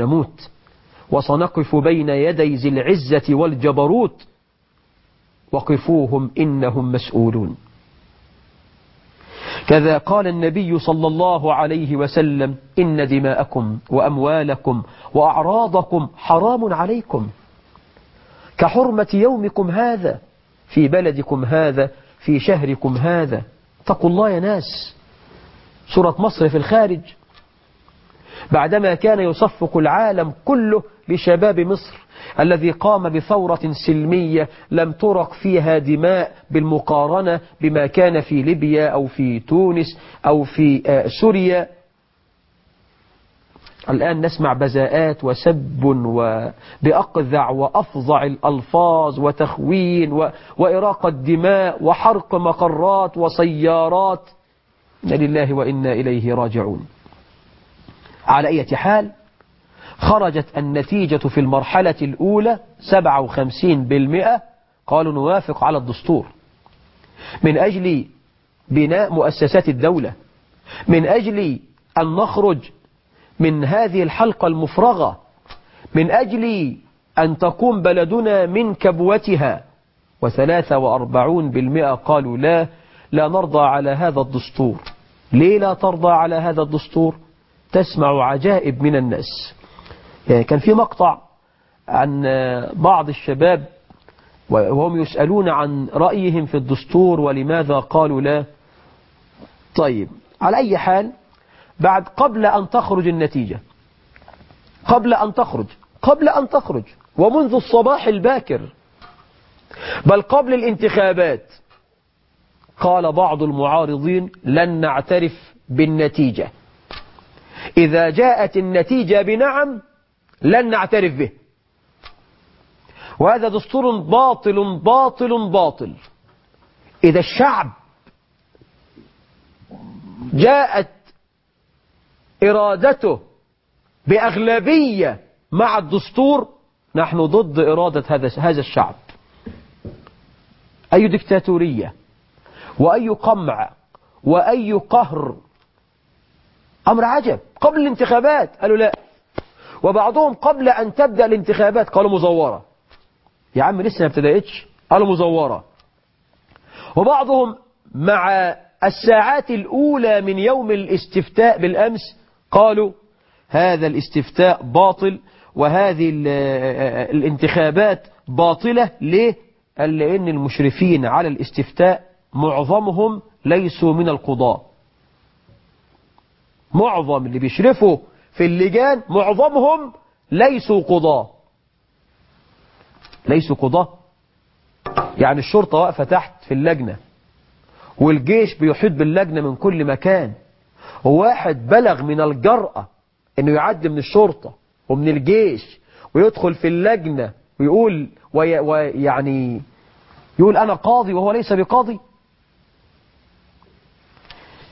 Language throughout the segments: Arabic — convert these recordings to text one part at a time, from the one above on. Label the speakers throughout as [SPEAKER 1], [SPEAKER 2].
[SPEAKER 1] نموت. وسنقف بين يدي ذي العزة والجبروت. وقفوهم إنهم مسؤولون. كذا قال النبي صلى الله عليه وسلم إن دماءكم وأموالكم وأعراضكم حرام عليكم. كحرمة يومكم هذا في بلدكم هذا في شهركم هذا. اتقوا الله يا ناس. سورة مصر في الخارج. بعدما كان يصفق العالم كله بشباب مصر الذي قام بثورة سلمية لم ترق فيها دماء بالمقارنة بما كان في ليبيا أو في تونس أو في سوريا الآن نسمع بزاءات وسب وبأقذع وأفظع الألفاظ وتخوين. وإراقة دماء وحرق مقرات وسيارات لله وإنا إليه راجعون على أي حال خرجت النتيجة في المرحلة الأولى 57% قالوا نوافق على الدستور. من أجل بناء مؤسسات الدولة من أجل أن نخرج من هذه الحلقة المفرغة من أجل أن تقوم بلدنا من كبوتها وثلاثة وأربعون بالمئة قالوا لا لا نرضى على هذا الدستور. ليه لا ترضى على هذا الدستور؟ تسمع عجائب من الناس. يعني كان في مقطع عن بعض الشباب وهم يسألون عن رأيهم في الدستور ولماذا قالوا لا. طيب على أي حال بعد قبل أن تخرج النتيجة قبل أن تخرج قبل أن تخرج ومنذ الصباح الباكر بل قبل الانتخابات قال بعض المعارضين لن نعترف بالنتيجة. إذا جاءت النتيجة بنعم لن نعترف به. وهذا دستور باطل باطل باطل. إذا الشعب جاءت إرادته بأغلبية مع الدستور نحن ضد إرادة هذا هذا الشعب. أي دكتاتورية وأي قمع وأي قهر أمر عجب. قبل الانتخابات. قالوا لا. وبعضهم قبل أن تبدأ الانتخابات قالوا مزورة. يا عم لسه ما ابتدأتش. قالوا مزورة. وبعضهم مع الساعات الأولى من يوم الاستفتاء بالأمس قالوا هذا الاستفتاء باطل وهذه الانتخابات باطلة. ليه؟ قال لأن المشرفين على الاستفتاء معظمهم ليسوا من القضاء. معظم اللي بيشرفوا في اللجان معظمهم ليسوا قضاة. ليسوا قضاة. يعني الشرطة واقفة تحت في اللجنة والجيش بيحيط باللجنة من كل مكان. وواحد بلغ من الجرأة إنه يعدي من الشرطة ومن الجيش ويدخل في اللجنة ويقول وي ويعني يقول أنا قاضي وهو ليس بقاضي.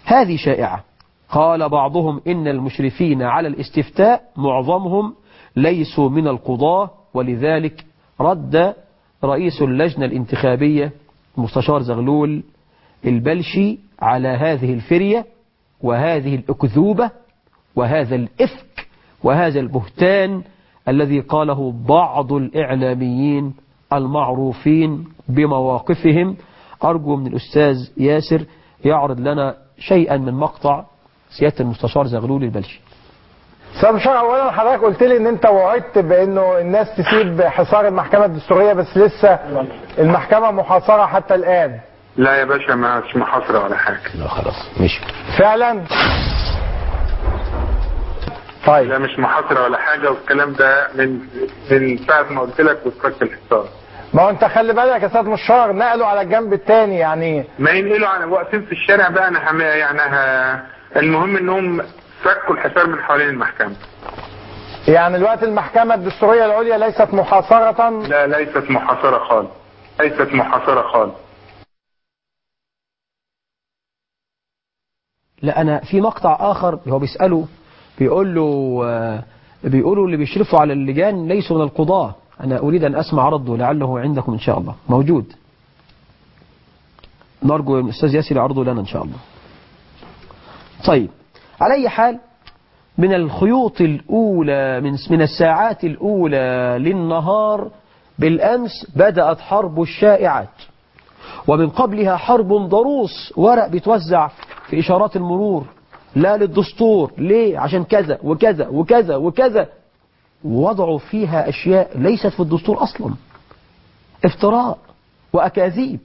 [SPEAKER 1] هذه شائعة. قال بعضهم إن المشرفين على الاستفتاء معظمهم ليسوا من القضاة ولذلك رد رئيس اللجنة الانتخابية مستشار زغلول البلشي على هذه الفرية وهذه الأكذوبة وهذا الإفك وهذا البهتان الذي قاله بعض الإعلاميين المعروفين بمواقفهم. أرجو من الأستاذ ياسر يعرض لنا شيئا من مقطع سيادة المستشار زغلول البلشي.
[SPEAKER 2] أستاذ بشار اولا حضرتك قلت لي إن أنت وعدت بأنه الناس تسيب حصار المحكمة الدستورية بس لسه المحكمة محاصرة حتى الآن.
[SPEAKER 3] لا يا باشا ما مش محاصرة ولا حاجة.
[SPEAKER 1] لا خلاص ماشي.
[SPEAKER 2] فعلا؟ طيب.
[SPEAKER 3] لا مش محاصرة ولا حاجة والكلام ده من من ساعة ما قلت لك وتركت الحصار.
[SPEAKER 2] ما هو أنت خلي بالك يا أستاذ مشار نقلوا على الجنب الثاني يعني
[SPEAKER 3] ما ينقلوا على واقفين في الشارع بقى أنا يعني ه... المهم انهم فكوا الحصار من حوالين المحكمة.
[SPEAKER 2] يعني الوقت المحكمة الدستورية العليا ليست محاصرة؟
[SPEAKER 3] لا ليست محاصرة خالص. ليست محاصرة خالص.
[SPEAKER 1] لا أنا في مقطع آخر هو بيسأله بيقول له آه، بيقولوا اللي بيشرفوا على اللجان ليسوا من القضاة. أنا أريد أن أسمع رده لعله عندكم إن شاء الله. موجود. نرجو الأستاذ ياسر يعرضه لنا إن شاء الله. طيب على أي حال من الخيوط الأولى من من الساعات الأولى للنهار بالأمس بدأت حرب الشائعات ومن قبلها حرب ضروس ورق بيتوزع في إشارات المرور لا للدستور ليه؟ عشان كذا وكذا وكذا وكذا. وضعوا فيها أشياء ليست في الدستور أصلا افتراء وأكاذيب.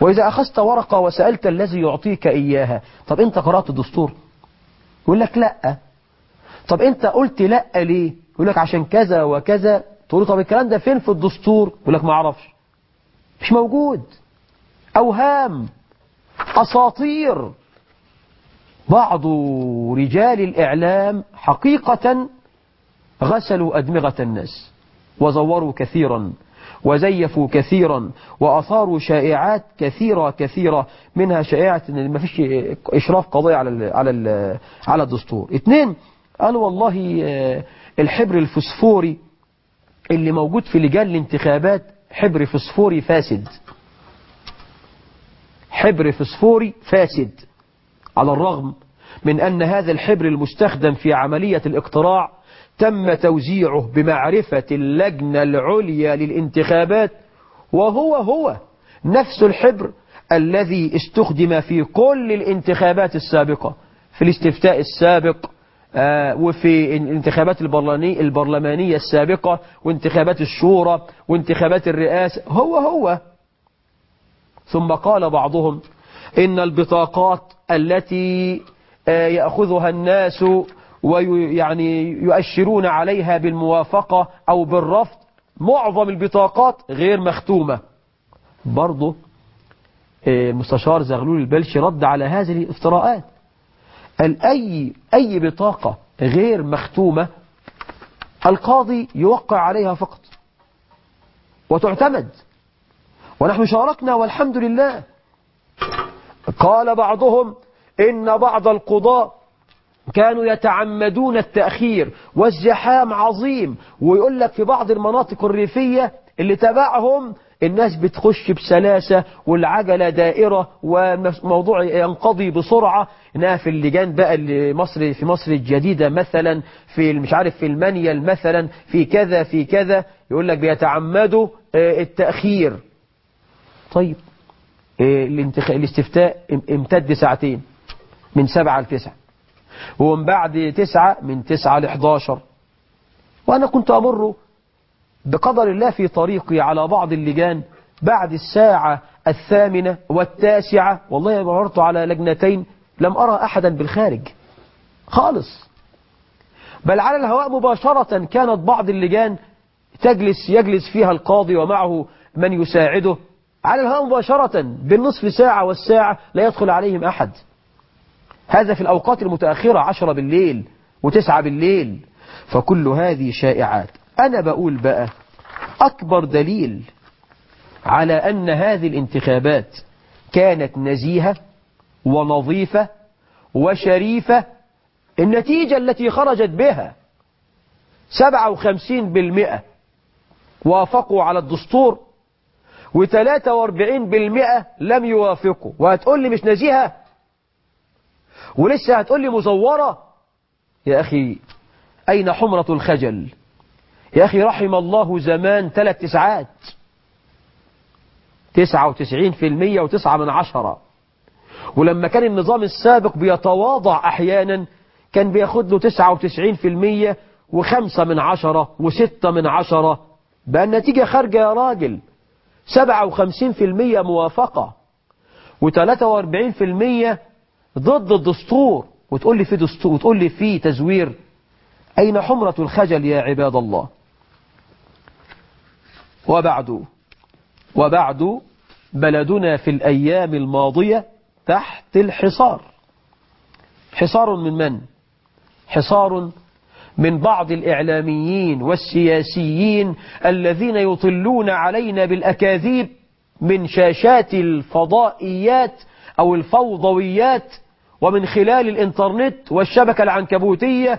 [SPEAKER 1] وإذا أخذت ورقة وسألت الذي يعطيك إياها طب أنت قرأت الدستور؟ يقول لك لأ. طب أنت قلت لأ ليه؟ يقول لك عشان كذا وكذا. تقول طب الكلام ده فين في الدستور؟ يقول لك ما أعرفش. مش موجود. أوهام. أساطير. بعض رجال الإعلام حقيقة غسلوا أدمغة الناس وزوروا كثيرا. وزيفوا كثيرا وأثاروا شائعات كثيرة كثيرة منها شائعة إن ما فيش إشراف قضية على على على الدستور. اثنين قالوا والله آه، الحبر الفسفوري اللي موجود في لجان الانتخابات حبر فسفوري فاسد. حبر فسفوري فاسد على الرغم من أن هذا الحبر المستخدم في عملية الاقتراع تم توزيعه بمعرفة اللجنة العليا للانتخابات وهو هو نفس الحبر الذي استخدم في كل الانتخابات السابقة في الاستفتاء السابق آه، وفي الانتخابات البرلمانية السابقة وانتخابات الشورى وانتخابات الرئاسة هو هو. ثم قال بعضهم إن البطاقات التي آه، يأخذها الناس ويعني يؤشرون عليها بالموافقة أو بالرفض معظم البطاقات غير مختومة. برضه آه، المستشار زغلول البلشي رد على هذه الافتراءات. قال أي, أي بطاقة غير مختومة القاضي يوقع عليها فقط وتعتمد. ونحن شاركنا والحمد لله. قال بعضهم إن بعض القضاء كانوا يتعمدون التأخير والزحام عظيم. ويقول لك في بعض المناطق الريفية اللي تبعهم الناس بتخش بسلاسة والعجلة دائرة وموضوع ينقضي بسرعة. انها في اللجان بقى اللي مصر في مصر الجديدة مثلا في مش عارف في المنيل مثلا في كذا في كذا. يقول لك بيتعمدوا آه، التأخير. طيب آه،. الاستفتاء ام- امتد ساعتين من سبعة لتسعة. ومن بعد تسعة من تسعة لحداشر وأنا كنت أمر بقدر الله في طريقي على بعض اللجان بعد الساعة الثامنة والتاسعة. والله مررت على لجنتين لم أرى أحدا بالخارج. خالص. بل على الهواء مباشرة كانت بعض اللجان تجلس يجلس فيها القاضي ومعه من يساعده. على الهواء مباشرة بالنصف ساعة والساعة لا يدخل عليهم أحد. هذا في الأوقات المتأخرة عشرة بالليل وتسعة بالليل. فكل هذه شائعات. أنا بقول بقى أكبر دليل على أن هذه الانتخابات كانت نزيهة ونظيفة وشريفة النتيجة التي خرجت بها 57% وافقوا على الدستور و43% لم يوافقوا. وهتقول لي مش نزيهة؟ ولسه هتقول لي مزورة؟ يا أخي أين حمرة الخجل؟ يا أخي رحم الله زمان ثلاث تسعات. تسعة وتسعين في المية وتسعة من عشرة. ولما كان النظام السابق بيتواضع أحيانا كان بياخد له تسعة وتسعين في المية وخمسة من عشرة وستة من عشرة. بقى النتيجة خارجة يا راجل. سبعة وخمسين في المية موافقة. وثلاثة وأربعين في المية ضد الدستور. وتقول لي في دستور وتقول لي في تزوير. أين حمرة الخجل يا عباد الله؟ وبعد وبعد بلدنا في الأيام الماضية تحت الحصار. حصار من من؟ حصار من بعض الإعلاميين والسياسيين الذين يطلون علينا بالأكاذيب من شاشات الفضائيات أو الفوضويات ومن خلال الإنترنت والشبكة العنكبوتية